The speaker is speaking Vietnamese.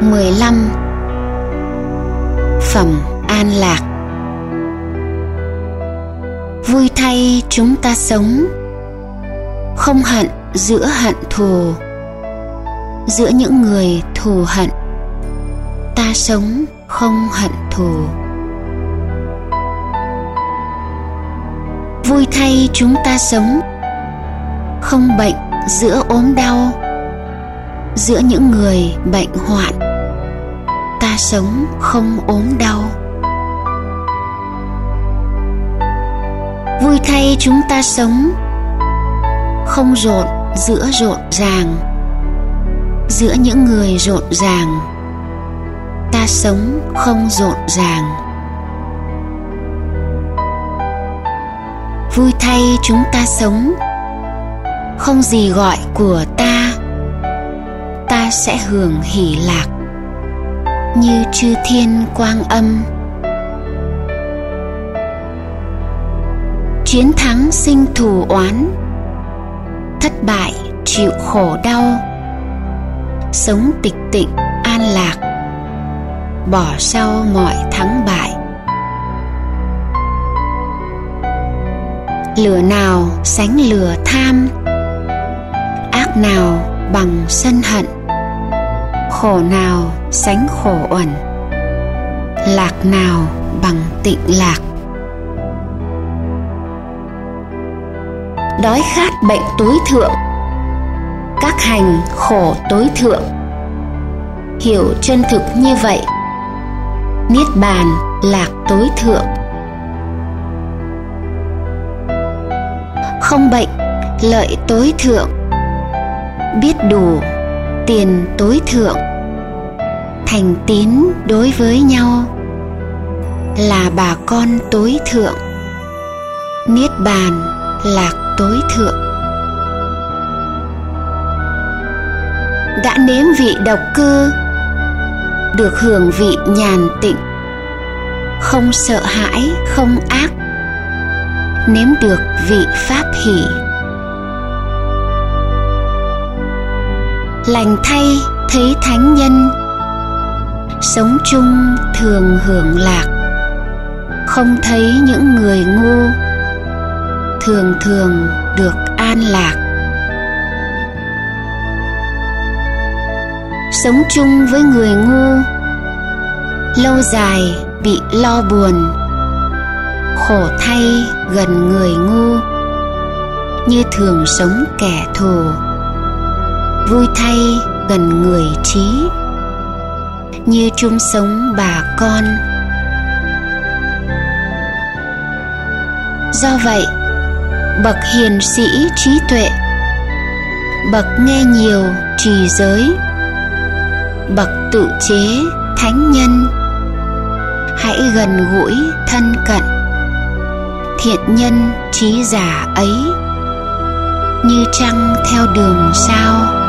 15 Phẩm An Lạc. Vui thay chúng ta sống. Không hận giữa hận thù. Giữa những người thù hận. Ta sống không hận thù. Vui thay chúng ta sống. Không bệnh giữa ốm đau. Giữa những người bệnh hoạn ta sống không ốm đau. Vui thay chúng ta sống không rộn giữa rộn ràng, giữa những người rộn ràng. Ta sống không rộn ràng. Vui thay chúng ta sống không gì gọi của ta ta sẽ hưởng hỷ lạc như chư thiên quang âm. Chiến thắng sinh thù oán, thất bại chịu khổ đau. Sống tịch tịnh an lạc, bỏ sau mọi thắng bại. Lửa nào sánh lửa tham, ác nào bằng sân hận khổ nào sánh khổ uẩn, lạc nào bằng tịnh lạc. Đói khát bệnh tối thượng, các hành khổ tối thượng. Hiểu chân thực như vậy, niết bàn lạc tối thượng. Không bệnh, lợi tối thượng. Biết đủ tiền tối thượng. Thành tín đối với nhau là bà con tối thượng. Niết bàn lạc tối thượng. Đã nếm vị độc cư được hưởng vị nhàn tịnh. Không sợ hãi, không ác, nếm được vị pháp hỷ. Lành thay, thấy thánh nhân. Sống chung thường hưởng lạc, không thấy những người ngu. Thường thường được an lạc. Sống chung với người ngu, lâu dài bị lo buồn. Khổ thay gần người ngu, như thường sống kẻ thù vui thay gần người trí. Như chung sống bà con. Do vậy, bậc hiền sĩ trí tuệ, bậc nghe nhiều trì giới, bậc tự chế thánh nhân, hãy gần gũi thân cận, thiện nhân trí giả ấy, như trăng theo đường sao.